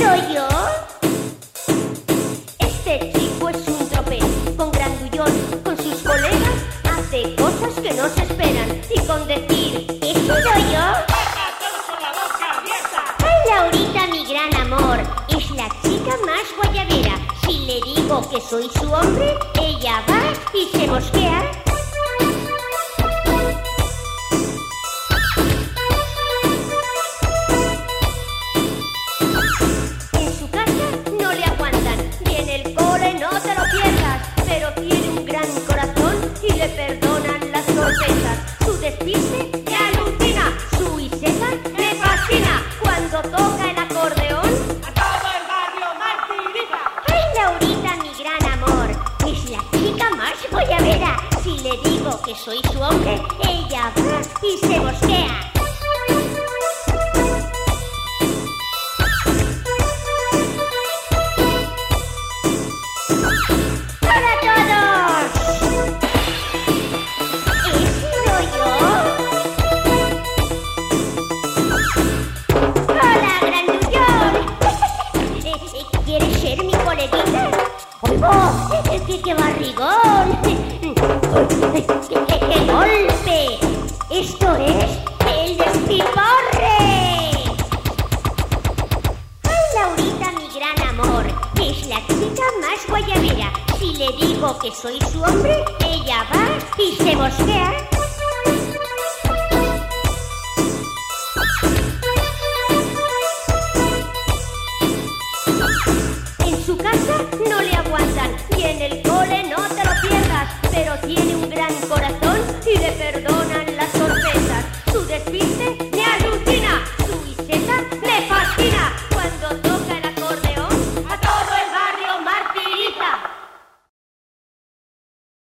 sido yo? Este chico es un tropel, con grandullón, con sus colegas, hace cosas que no se esperan. Y con decir, ¿he sido yo? Ay, Laurita, mi gran amor, es la chica más guayabera. Si le digo que soy su hombre, ella va y se mosquea. Perdonan las torpezas. Su despiste te alucina, su iseta le fascina. Cuando toca el acordeón, ¡Ay, Laurita, mi gran amor! Es la chica más guayabera. Si le digo que soy su hombre, ella va y se bosquea. ¡Oigo! ¡Qué, qué barrigón! ¡Qué, qué- golpe! ¡Esto es el despiporre! ¡Ay, Laurita, mi gran amor! Es la chica más guayabera. Si le digo que soy su hombre, ella va y se bosquea. En su casa no le el cole no